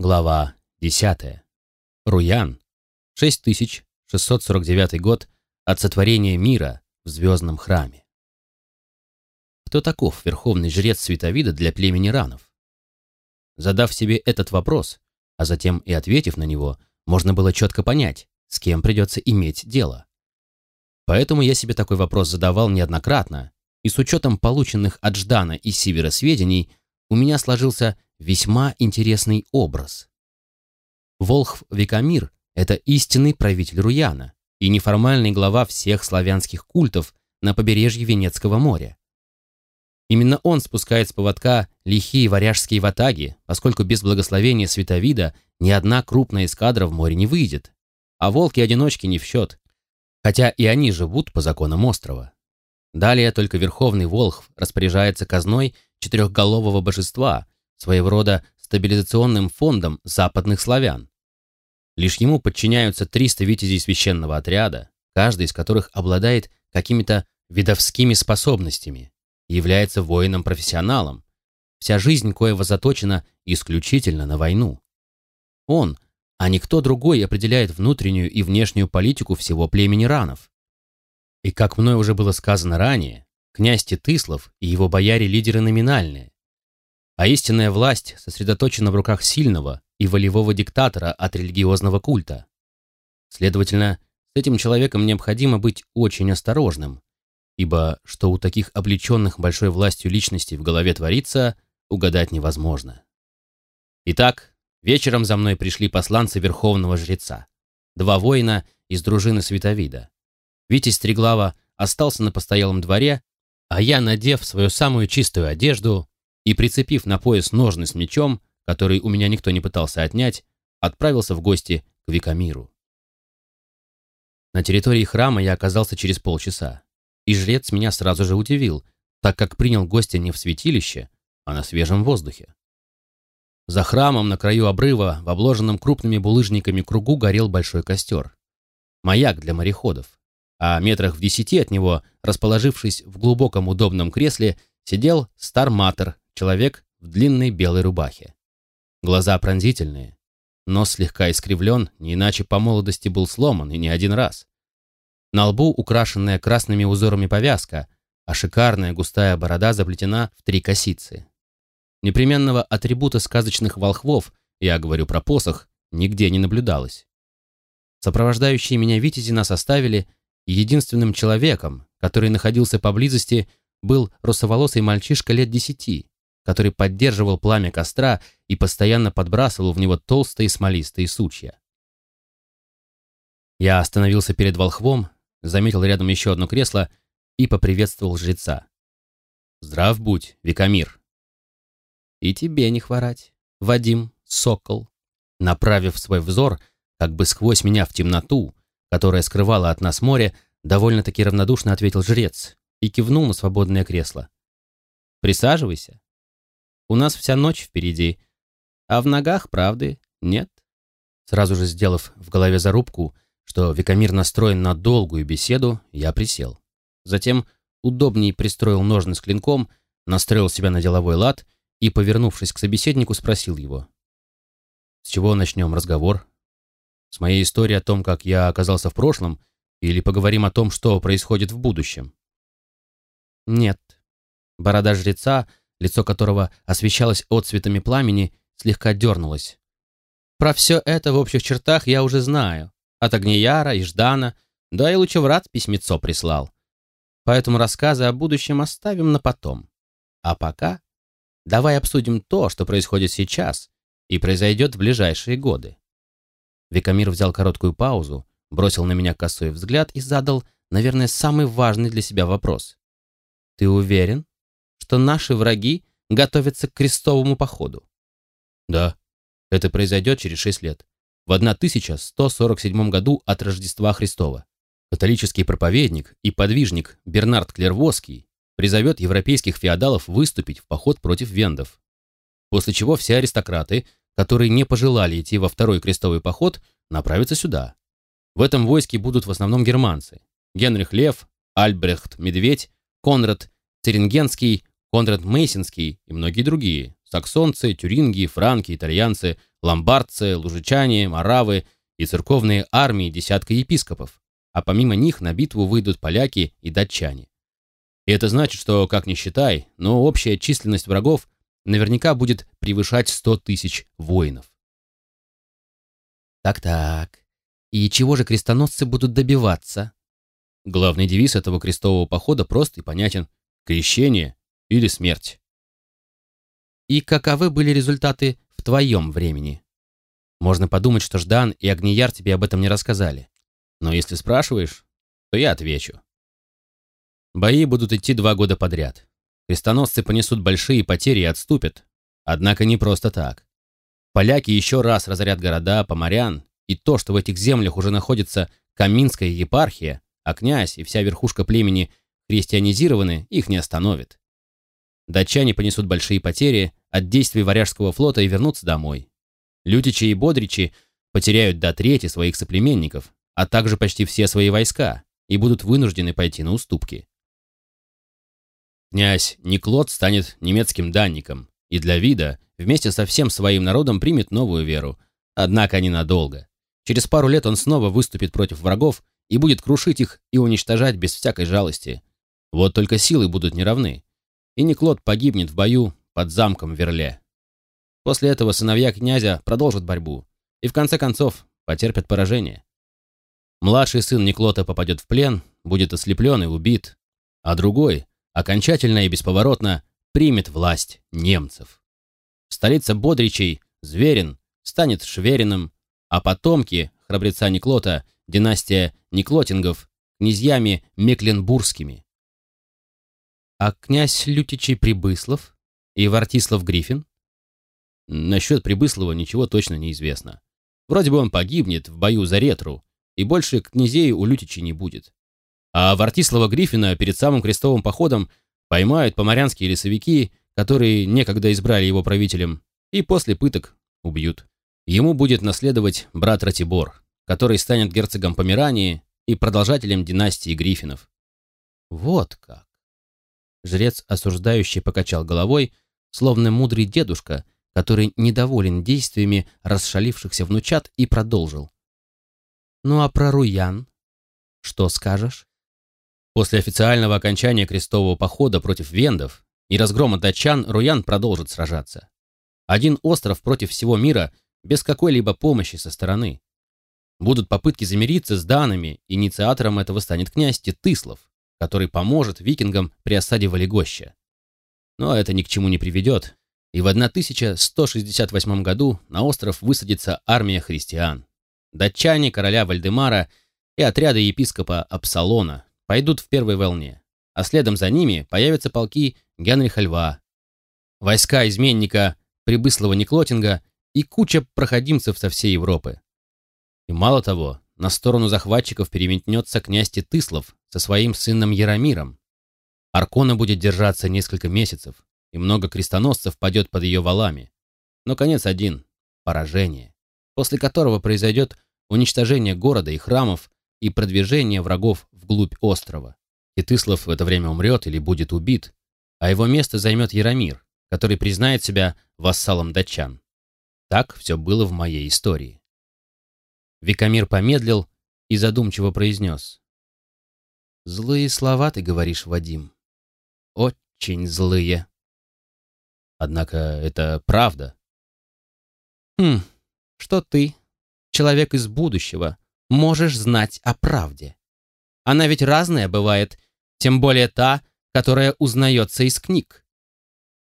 Глава 10. Руян. 6649 год от сотворения мира в звездном храме. Кто таков верховный жрец Световида для племени ранов? Задав себе этот вопрос, а затем и ответив на него, можно было четко понять, с кем придется иметь дело. Поэтому я себе такой вопрос задавал неоднократно, и с учетом полученных от Ждана и Сивера сведений, у меня сложился весьма интересный образ. Волхв Викамир – это истинный правитель Руяна и неформальный глава всех славянских культов на побережье Венецкого моря. Именно он спускает с поводка лихие варяжские ватаги, поскольку без благословения Световида ни одна крупная эскадра в море не выйдет, а волки-одиночки не в счет, хотя и они живут по законам острова. Далее только Верховный Волхв распоряжается казной четырехголового божества – своего рода стабилизационным фондом западных славян. Лишь ему подчиняются 300 витязей священного отряда, каждый из которых обладает какими-то видовскими способностями, является воином-профессионалом, вся жизнь коего заточена исключительно на войну. Он, а никто другой определяет внутреннюю и внешнюю политику всего племени ранов. И как мной уже было сказано ранее, князь Титыслав и его бояре-лидеры номинальные, а истинная власть сосредоточена в руках сильного и волевого диктатора от религиозного культа. Следовательно, с этим человеком необходимо быть очень осторожным, ибо что у таких облеченных большой властью личностей в голове творится, угадать невозможно. Итак, вечером за мной пришли посланцы верховного жреца, два воина из дружины Световида. Витязь Стреглава остался на постоялом дворе, а я, надев свою самую чистую одежду, и, прицепив на пояс ножны с мечом, который у меня никто не пытался отнять, отправился в гости к Викамиру. На территории храма я оказался через полчаса, и жрец меня сразу же удивил, так как принял гостя не в святилище, а на свежем воздухе. За храмом на краю обрыва в обложенном крупными булыжниками кругу горел большой костер. Маяк для мореходов. А метрах в десяти от него, расположившись в глубоком удобном кресле, сидел старматор Человек в длинной белой рубахе. Глаза пронзительные, нос слегка искривлен, не иначе по молодости был сломан, и не один раз. На лбу украшенная красными узорами повязка, а шикарная густая борода заплетена в три косицы. Непременного атрибута сказочных волхвов, я говорю про посох, нигде не наблюдалось. Сопровождающие меня витязи нас оставили, и единственным человеком, который находился поблизости, был русоволосый мальчишка лет десяти, который поддерживал пламя костра и постоянно подбрасывал в него толстые смолистые сучья. Я остановился перед волхвом, заметил рядом еще одно кресло и поприветствовал жреца. «Здрав будь, Викамир!» «И тебе не хворать, Вадим, сокол!» Направив свой взор как бы сквозь меня в темноту, которая скрывала от нас море, довольно-таки равнодушно ответил жрец и кивнул на свободное кресло. «Присаживайся. У нас вся ночь впереди, а в ногах правды нет. Сразу же сделав в голове зарубку, что Викамир настроен на долгую беседу, я присел. Затем удобнее пристроил ножны с клинком, настроил себя на деловой лад и, повернувшись к собеседнику, спросил его. «С чего начнем разговор? С моей истории о том, как я оказался в прошлом, или поговорим о том, что происходит в будущем?» «Нет». Борода жреца лицо которого освещалось отцветами пламени, слегка дернулось. Про все это в общих чертах я уже знаю. От Огнеяра и Ждана, да и Лучеврат письмецо прислал. Поэтому рассказы о будущем оставим на потом. А пока давай обсудим то, что происходит сейчас и произойдет в ближайшие годы. Викамир взял короткую паузу, бросил на меня косой взгляд и задал, наверное, самый важный для себя вопрос. «Ты уверен, что наши враги готовятся к крестовому походу. Да, это произойдет через шесть лет, в 1147 году от Рождества Христова. Католический проповедник и подвижник Бернард Клервоский призовет европейских феодалов выступить в поход против вендов. После чего все аристократы, которые не пожелали идти во второй крестовый поход, направятся сюда. В этом войске будут в основном германцы. Генрих Лев, Альбрехт Медведь, Конрад Терингенский, Конрад Мейсинский и многие другие, саксонцы, тюринги, франки, итальянцы, ломбардцы, лужичане, маравы и церковные армии десятка епископов, а помимо них на битву выйдут поляки и датчане. И это значит, что, как ни считай, но общая численность врагов наверняка будет превышать 100 тысяч воинов. Так-так, и чего же крестоносцы будут добиваться? Главный девиз этого крестового похода прост и понятен – крещение или смерть. И каковы были результаты в твоем времени? Можно подумать, что Ждан и Агнияр тебе об этом не рассказали. Но если спрашиваешь, то я отвечу. Бои будут идти два года подряд. Крестоносцы понесут большие потери и отступят. Однако не просто так. Поляки еще раз разорят города, поморян, и то, что в этих землях уже находится Каминская епархия, а князь и вся верхушка племени христианизированы, их не остановит. Датчане понесут большие потери от действий Варяжского флота и вернутся домой. Лютичи и Бодричи потеряют до трети своих соплеменников, а также почти все свои войска, и будут вынуждены пойти на уступки. Князь Никлот станет немецким данником, и для вида вместе со всем своим народом примет новую веру, однако ненадолго. Через пару лет он снова выступит против врагов и будет крушить их и уничтожать без всякой жалости. Вот только силы будут неравны и Никлот погибнет в бою под замком Верле. После этого сыновья князя продолжат борьбу и в конце концов потерпят поражение. Младший сын Никлота попадет в плен, будет ослеплен и убит, а другой окончательно и бесповоротно примет власть немцев. Столица Бодричей, Зверин, станет Швериным, а потомки храбреца Никлота, династия Никлотингов, князьями Мекленбургскими. А князь Лютичей Прибыслов и Вартислав Гриффин? Насчет Прибыслова ничего точно не известно. Вроде бы он погибнет в бою за Ретру, и больше князей у Лютичей не будет. А Вартислава Гриффина перед самым крестовым походом поймают поморянские лесовики, которые некогда избрали его правителем, и после пыток убьют. Ему будет наследовать брат Ратибор, который станет герцогом Померании и продолжателем династии Гриффинов. Вот как. Жрец осуждающий покачал головой, словно мудрый дедушка, который недоволен действиями расшалившихся внучат, и продолжил. «Ну а про Руян? Что скажешь?» После официального окончания крестового похода против вендов и разгрома датчан Руян продолжит сражаться. Один остров против всего мира без какой-либо помощи со стороны. Будут попытки замириться с данами, инициатором этого станет князь Титыслав, который поможет викингам при осаде Валегоща. Но это ни к чему не приведет, и в 1168 году на остров высадится армия христиан. Датчане короля Вальдемара и отряды епископа Апсалона пойдут в первой волне, а следом за ними появятся полки Генриха Льва, войска изменника Прибыслова Никлотинга и куча проходимцев со всей Европы. И мало того, на сторону захватчиков переметнется князь Тытыслав со своим сыном Яромиром. Аркона будет держаться несколько месяцев, и много крестоносцев падет под ее валами. Но конец один — поражение, после которого произойдет уничтожение города и храмов и продвижение врагов вглубь острова. Титыслав в это время умрет или будет убит, а его место займет Яромир, который признает себя вассалом датчан. Так все было в моей истории. Викамир помедлил и задумчиво произнес. «Злые слова ты говоришь, Вадим. Очень злые». «Однако это правда». «Хм, что ты, человек из будущего, можешь знать о правде? Она ведь разная бывает, тем более та, которая узнается из книг.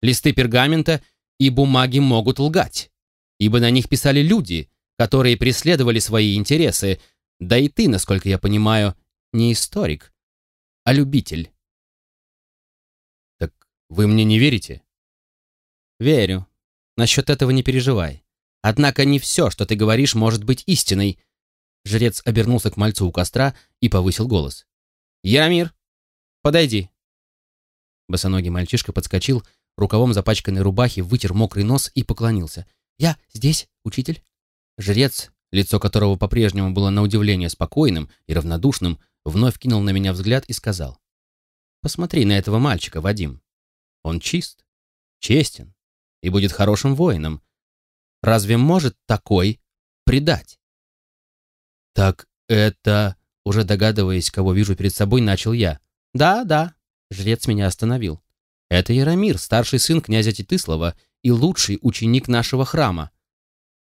Листы пергамента и бумаги могут лгать, ибо на них писали люди, которые преследовали свои интересы, да и ты, насколько я понимаю, не историк, а любитель. Так вы мне не верите? Верю. Насчет этого не переживай. Однако не все, что ты говоришь, может быть истиной. Жрец обернулся к мальцу у костра и повысил голос. «Яромир, подойди». Босоногий мальчишка подскочил, рукавом запачканной рубахи вытер мокрый нос и поклонился. «Я здесь, учитель?» Жрец, лицо которого по-прежнему было на удивление спокойным и равнодушным, вновь кинул на меня взгляд и сказал. «Посмотри на этого мальчика, Вадим. Он чист, честен, и будет хорошим воином. Разве может такой предать? Так это, уже догадываясь, кого вижу перед собой, начал я. Да, да, жрец меня остановил. Это Яромир, старший сын князя Титыслава и лучший ученик нашего храма.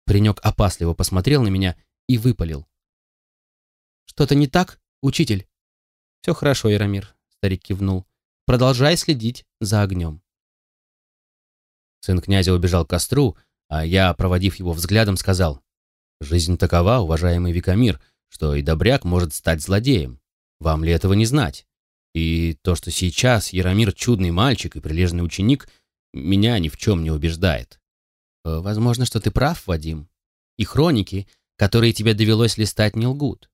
Паренек опасливо посмотрел на меня и выпалил. «Что-то не так, учитель?» «Все хорошо, Яромир», — старик кивнул. «Продолжай следить за огнем». Сын князя убежал к костру, а я, проводив его взглядом, сказал, «Жизнь такова, уважаемый Викамир, что и добряк может стать злодеем. Вам ли этого не знать? И то, что сейчас Яромир чудный мальчик и прилежный ученик, меня ни в чем не убеждает». «Э, «Возможно, что ты прав, Вадим. И хроники, которые тебе довелось листать, не лгут.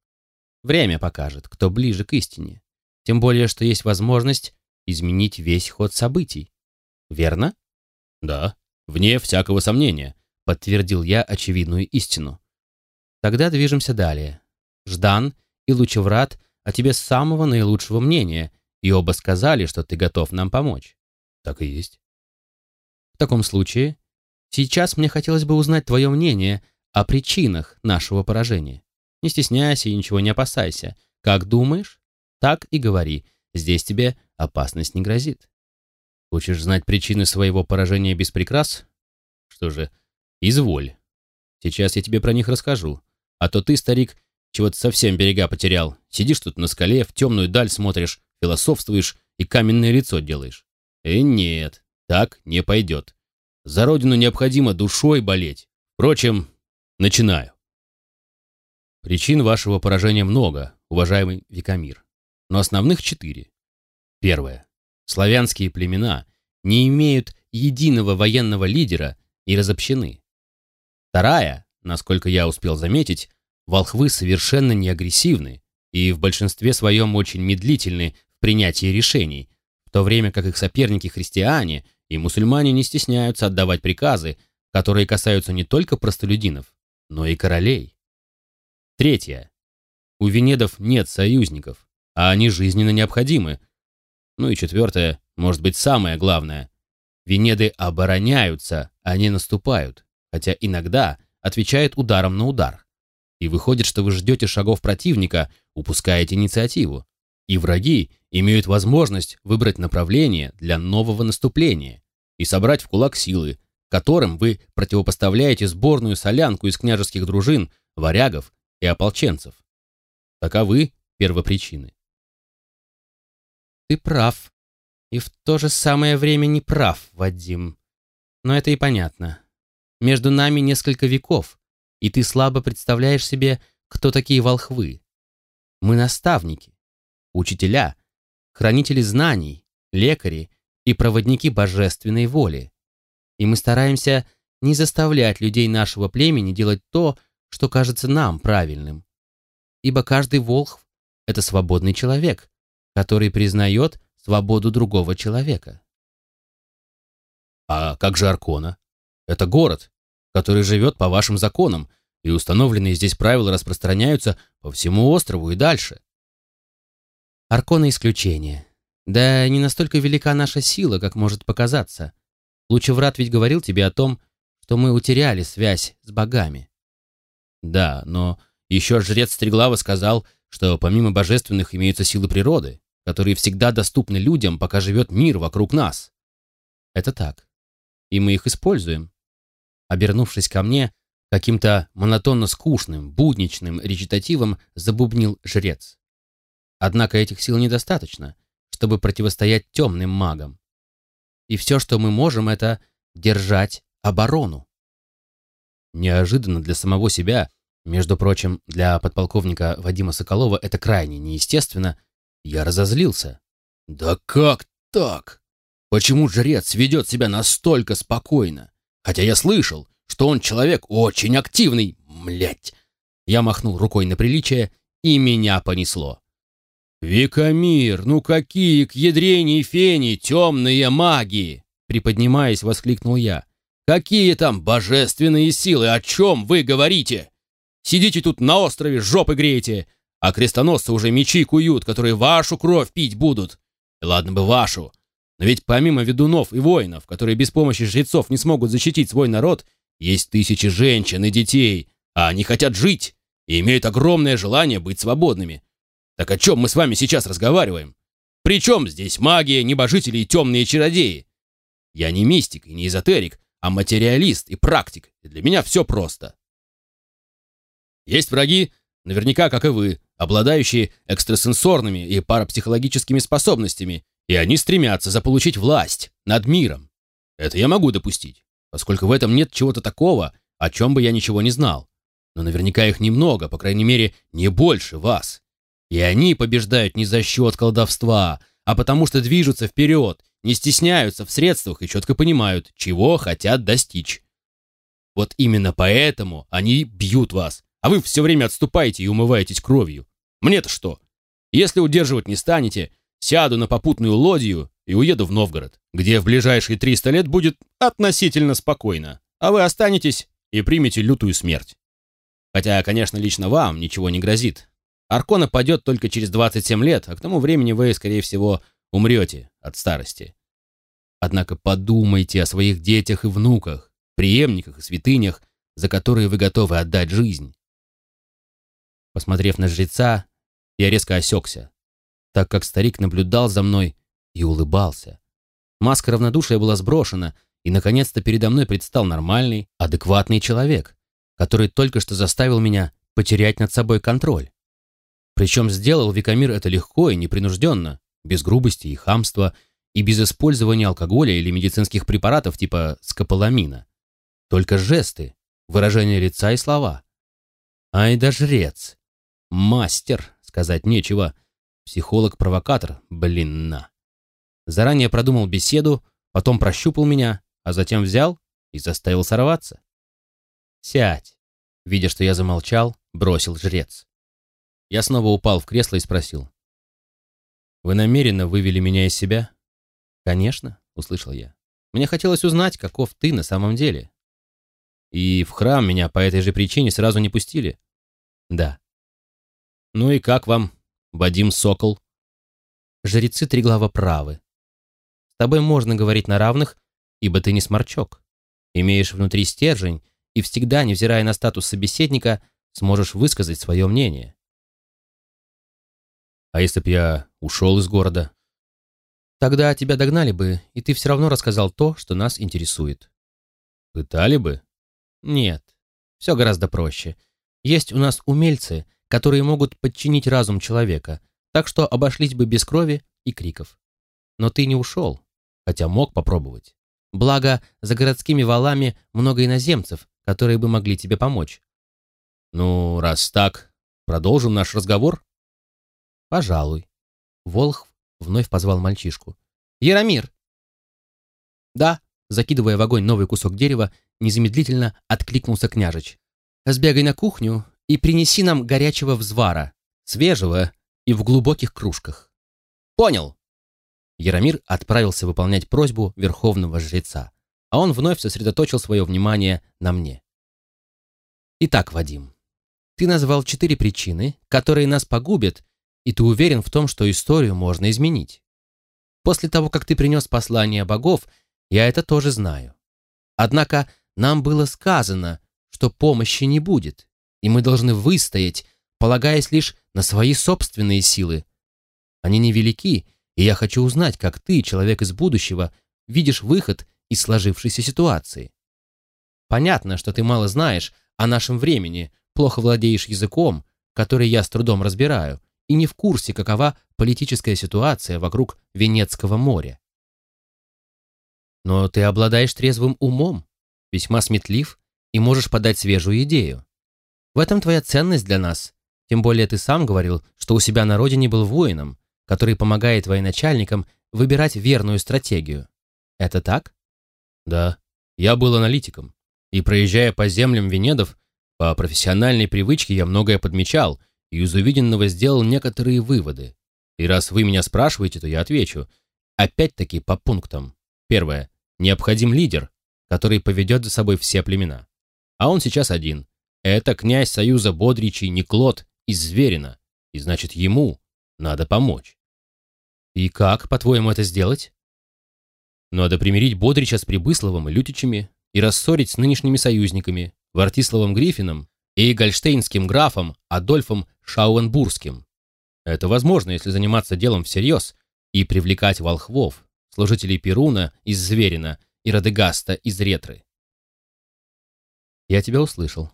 Время покажет, кто ближе к истине. Тем более, что есть возможность изменить весь ход событий. Верно?» «Да, вне всякого сомнения», — подтвердил я очевидную истину. «Тогда движемся далее. Ждан и Лучеврат о тебе самого наилучшего мнения, и оба сказали, что ты готов нам помочь». «Так и есть». «В таком случае, сейчас мне хотелось бы узнать твое мнение о причинах нашего поражения. Не стесняйся и ничего не опасайся. Как думаешь, так и говори. Здесь тебе опасность не грозит». Хочешь знать причины своего поражения без прикрас? Что же, изволь. Сейчас я тебе про них расскажу. А то ты, старик, чего-то совсем берега потерял. Сидишь тут на скале, в темную даль смотришь, философствуешь и каменное лицо делаешь. Э, нет, так не пойдет. За родину необходимо душой болеть. Впрочем, начинаю. Причин вашего поражения много, уважаемый Викамир. Но основных четыре. Первое славянские племена не имеют единого военного лидера и разобщены. Вторая, насколько я успел заметить, волхвы совершенно не агрессивны и в большинстве своем очень медлительны в принятии решений, то время как их соперники-христиане и мусульмане не стесняются отдавать приказы, которые касаются не только простолюдинов, но и королей. Третье. У венедов нет союзников, а они жизненно необходимы, ну и четвертое, может быть, самое главное. Венеды обороняются, а не наступают, хотя иногда отвечают ударом на удар. И выходит, что вы ждете шагов противника, упускаете инициативу. И враги имеют возможность выбрать направление для нового наступления и собрать в кулак силы, которым вы противопоставляете сборную солянку из княжеских дружин, варягов и ополченцев. Таковы первопричины. Ты прав. И в то же самое время не прав, Вадим. Но это и понятно. Между нами несколько веков, и ты слабо представляешь себе, кто такие волхвы. Мы наставники, учителя, хранители знаний, лекари и проводники божественной воли. И мы стараемся не заставлять людей нашего племени делать то, что кажется нам правильным. Ибо каждый волхв — это свободный человек, который признает свободу другого человека. А как же Аркона? Это город, который живет по вашим законам, и установленные здесь правила распространяются по всему острову и дальше. Аркона исключение. Да не настолько велика наша сила, как может показаться. Лучеврат ведь говорил тебе о том, что мы утеряли связь с богами. Да, но еще жрец Стреглава сказал, что помимо божественных имеются силы природы которые всегда доступны людям, пока живет мир вокруг нас. Это так. И мы их используем. Обернувшись ко мне, каким-то монотонно скучным, будничным речитативом забубнил жрец. Однако этих сил недостаточно, чтобы противостоять темным магам. И все, что мы можем, это держать оборону. Неожиданно для самого себя, между прочим, для подполковника Вадима Соколова это крайне неестественно, я разозлился. «Да как так? Почему жрец ведет себя настолько спокойно? Хотя я слышал, что он человек очень активный, млять!» Я махнул рукой на приличие, и меня понесло. «Викамир, ну какие к ядрене фени темные маги!» Приподнимаясь, воскликнул я. «Какие там божественные силы? О чем вы говорите? Сидите тут на острове, жопы греете, а крестоносцы уже мечи куют, которые вашу кровь пить будут. ладно бы вашу, Но ведь помимо ведунов и воинов, которые без помощи жрецов не смогут защитить свой народ, есть тысячи женщин и детей, а они хотят жить и имеют огромное желание быть свободными. Так о чем мы с вами сейчас разговариваем? Причем здесь магия, небожители и темные чародеи? Я не мистик и не эзотерик, а материалист и практик, и для меня все просто. Есть враги, наверняка, как и вы, обладающие экстрасенсорными и парапсихологическими способностями, и они стремятся заполучить власть над миром. Это я могу допустить, поскольку в этом нет чего-то такого, о чем бы я ничего не знал. Но наверняка их немного, по крайней мере, не больше вас. И они побеждают не за счет колдовства, а потому что движутся вперед, не стесняются в средствах и четко понимают, чего хотят достичь. Вот именно поэтому они бьют вас, а вы все время отступаете и умываетесь кровью. Мне-то что? Если удерживать не станете, сяду на попутную лодью и уеду в Новгород, где в ближайшие 300 лет будет относительно спокойно, а вы останетесь и примете лютую смерть. Хотя, конечно, лично вам ничего не грозит. Аркона падет только через 27 лет, а к тому времени вы, скорее всего, умрете от старости. Однако подумайте о своих детях и внуках, преемниках и святынях, за которые вы готовы отдать жизнь. Посмотрев на жреца, я резко осекся, так как старик наблюдал за мной и улыбался. Маска равнодушия была сброшена, и, наконец-то, передо мной предстал нормальный, адекватный человек, который только что заставил меня потерять над собой контроль. Причем сделал Викамир это легко и непринужденно, без грубости и хамства, и без использования алкоголя или медицинских препаратов типа скополамина. Только жесты, выражение лица и слова. Ай да жрец! Мастер, сказать нечего. Психолог-провокатор, блин, на. Заранее продумал беседу, потом прощупал меня, а затем взял и заставил сорваться. «Сядь!» Видя, что я замолчал, бросил жрец. Я снова упал в кресло и спросил. «Вы намеренно вывели меня из себя?» «Конечно», — услышал я. «Мне хотелось узнать, каков ты на самом деле». «И в храм меня по этой же причине сразу не пустили?» «Да». «Ну и как вам, Вадим Сокол?» «Жрецы Триглава правы. С тобой можно говорить на равных, ибо ты не сморчок. Имеешь внутри стержень и всегда, невзирая на статус собеседника, сможешь высказать свое мнение». «А если б я ушел из города?» «Тогда тебя догнали бы, и ты все равно рассказал то, что нас интересует». «Пытали бы?» «Нет, все гораздо проще. Есть у нас умельцы, которые могут подчинить разум человека, так что обошлись бы без крови и криков. Но ты не ушел, хотя мог попробовать. Благо, за городскими валами много иноземцев, которые бы могли тебе помочь. Ну, раз так, продолжим наш разговор? Пожалуй. Волх вновь позвал мальчишку. Яромир! Да, закидывая в огонь новый кусок дерева, незамедлительно откликнулся княжич. Сбегай на кухню и принеси нам горячего взвара, свежего и в глубоких кружках. Понял. Яромир отправился выполнять просьбу верховного жреца, а он вновь сосредоточил свое внимание на мне. Итак, Вадим, ты назвал четыре причины, которые нас погубят, и ты уверен в том, что историю можно изменить. После того, как ты принес послание богов, я это тоже знаю. Однако нам было сказано, что помощи не будет и мы должны выстоять, полагаясь лишь на свои собственные силы. Они невелики, и я хочу узнать, как ты, человек из будущего, видишь выход из сложившейся ситуации. Понятно, что ты мало знаешь о нашем времени, плохо владеешь языком, который я с трудом разбираю, и не в курсе, какова политическая ситуация вокруг Венецкого моря. Но ты обладаешь трезвым умом, весьма сметлив и можешь подать свежую идею. В этом твоя ценность для нас. Тем более ты сам говорил, что у себя на родине был воином, который помогает военачальникам выбирать верную стратегию. Это так? Да, я был аналитиком. И проезжая по землям Венедов, по профессиональной привычке я многое подмечал и из увиденного сделал некоторые выводы. И раз вы меня спрашиваете, то я отвечу. Опять-таки по пунктам. Первое. Необходим лидер, который поведет за собой все племена. А он сейчас один. Это князь союза Бодричей Никлот из Зверина, и значит ему надо помочь. И как, по-твоему, это сделать? Надо примирить Бодрича с Прибысловым и Лютичами и рассорить с нынешними союзниками, Вартиславом Гриффином и гольштейнским графом Адольфом Шауенбургским. Это возможно, если заниматься делом всерьез и привлекать волхвов, служителей Перуна из Зверина и Радегаста из Ретры. Я тебя услышал.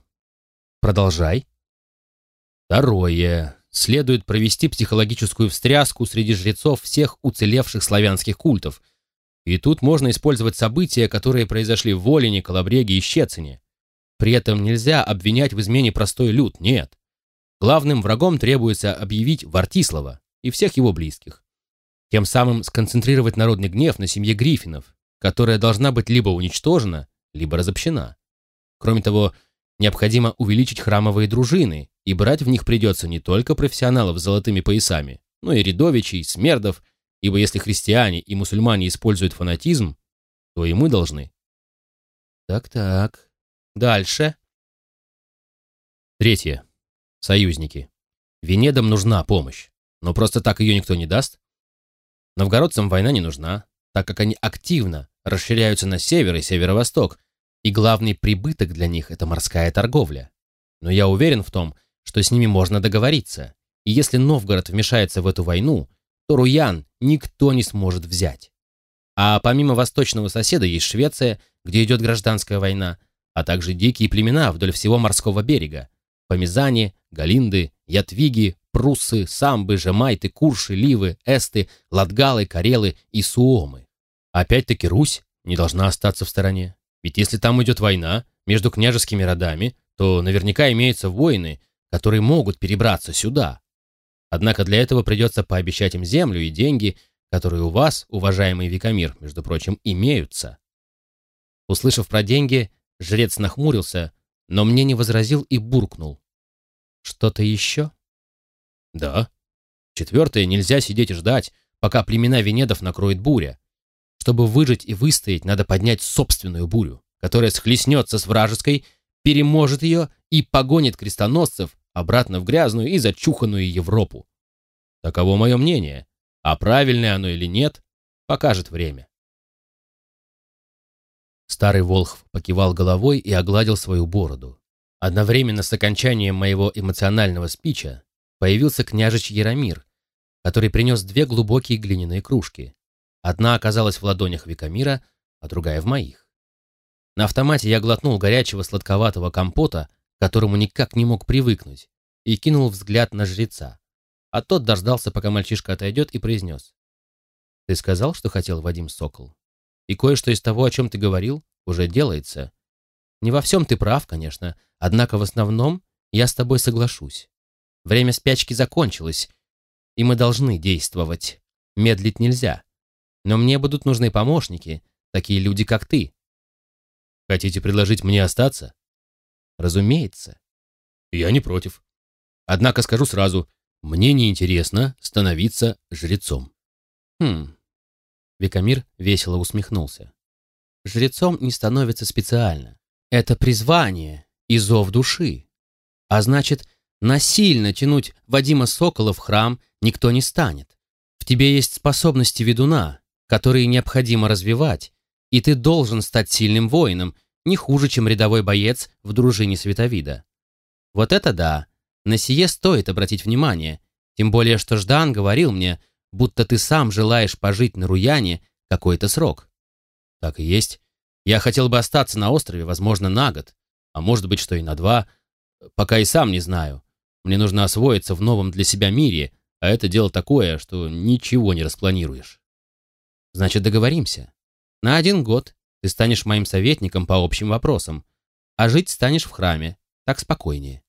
Продолжай. Второе. Следует провести психологическую встряску среди жрецов всех уцелевших славянских культов. И тут можно использовать события, которые произошли в Волине, Калабреге и Щецине. При этом нельзя обвинять в измене простой люд, нет. Главным врагом требуется объявить Вартислава и всех его близких. Тем самым сконцентрировать народный гнев на семье Гриффинов, которая должна быть либо уничтожена, либо разобщена. Кроме того, необходимо увеличить храмовые дружины, и брать в них придется не только профессионалов с золотыми поясами, но и рядовичей, смердов, ибо если христиане и мусульмане используют фанатизм, то и мы должны. Так-так, Дальше. Третье. Союзники. Венедам нужна помощь, но просто так ее никто не даст. Новгородцам война не нужна, так как они активно расширяются на север и северо-восток, и главный прибыток для них – это морская торговля. Но я уверен в том, что с ними можно договориться, и если Новгород вмешается в эту войну, то Руян никто не сможет взять. А помимо восточного соседа есть Швеция, где идет гражданская война – а также дикие племена вдоль всего морского берега. Помезане, галинды, ятвиги, пруссы, самбы, жемайты, курши, ливы, эсты, латгалы, карелы и суомы. Опять-таки Русь не должна остаться в стороне. Ведь если там идет война между княжескими родами, то наверняка имеются воины, которые могут перебраться сюда. Однако для этого придется пообещать им землю и деньги, которые у вас, уважаемый Викамир, между прочим, имеются. Услышав про деньги, Жрец нахмурился, но мне не возразил и буркнул. «Что-то еще?» «Да. Четвертое, нельзя сидеть и ждать, пока племена Венедов накроет буря. Чтобы выжить и выстоять, надо поднять собственную бурю, которая схлестнется с вражеской, переможет ее и погонит крестоносцев обратно в грязную и зачуханную Европу. Таково мое мнение, а правильное оно или нет, покажет время. Старый Волхв покивал головой и огладил свою бороду. Одновременно с окончанием моего эмоционального спича появился княжич Яромир, который принес две глубокие глиняные кружки. Одна оказалась в ладонях Викамира, а другая в моих. На автомате я глотнул горячего сладковатого компота, к которому никак не мог привыкнуть, и кинул взгляд на жреца. А тот дождался, пока мальчишка отойдет, и произнес. «Ты сказал, что хотел Вадим Сокол?» И кое-что из того, о чем ты говорил, уже делается. Не во всем ты прав, конечно, однако в основном я с тобой соглашусь. Время спячки закончилось, и мы должны действовать. Медлить нельзя. Но мне будут нужны помощники, такие люди, как ты. Хотите предложить мне остаться? Разумеется. Я не против. Однако скажу сразу, мне не интересно становиться жрецом. Хм, Викамир весело усмехнулся. Жрецом не становится специально. Это призвание и зов души. А значит, насильно тянуть Вадима Сокола в храм никто не станет. В тебе есть способности ведуна, которые необходимо развивать, и ты должен стать сильным воином, не хуже, чем рядовой боец в дружине Световида. Вот это да, на сие стоит обратить внимание, тем более что Ждан говорил мне, будто ты сам желаешь пожить на Руяне какой-то срок. Так и есть. Я хотел бы остаться на острове, возможно, на год, а может быть, что и на два, пока и сам не знаю. Мне нужно освоиться в новом для себя мире, а это дело такое, что ничего не распланируешь. Значит, договоримся. На один год ты станешь моим советником по общим вопросам, а жить станешь в храме, так спокойнее.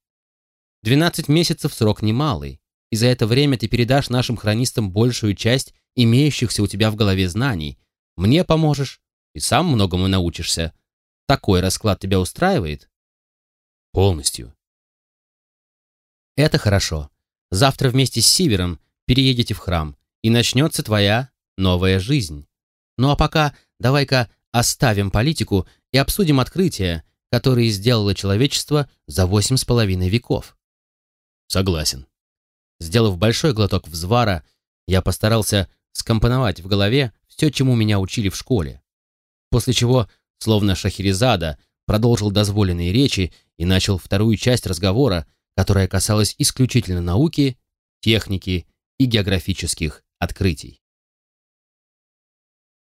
Двенадцать месяцев срок немалый, и за это время ты передашь нашим хронистам большую часть имеющихся у тебя в голове знаний. Мне поможешь, и сам многому научишься. Такой расклад тебя устраивает? Полностью. Это хорошо. Завтра вместе с Сивером переедете в храм, и начнется твоя новая жизнь. Ну а пока давай-ка оставим политику и обсудим открытия, которые сделало человечество за восемь с половиной веков. Согласен. Сделав большой глоток взвара, я постарался скомпоновать в голове все, чему меня учили в школе. После чего, словно Шахерезада, продолжил дозволенные речи и начал вторую часть разговора, которая касалась исключительно науки, техники и географических открытий.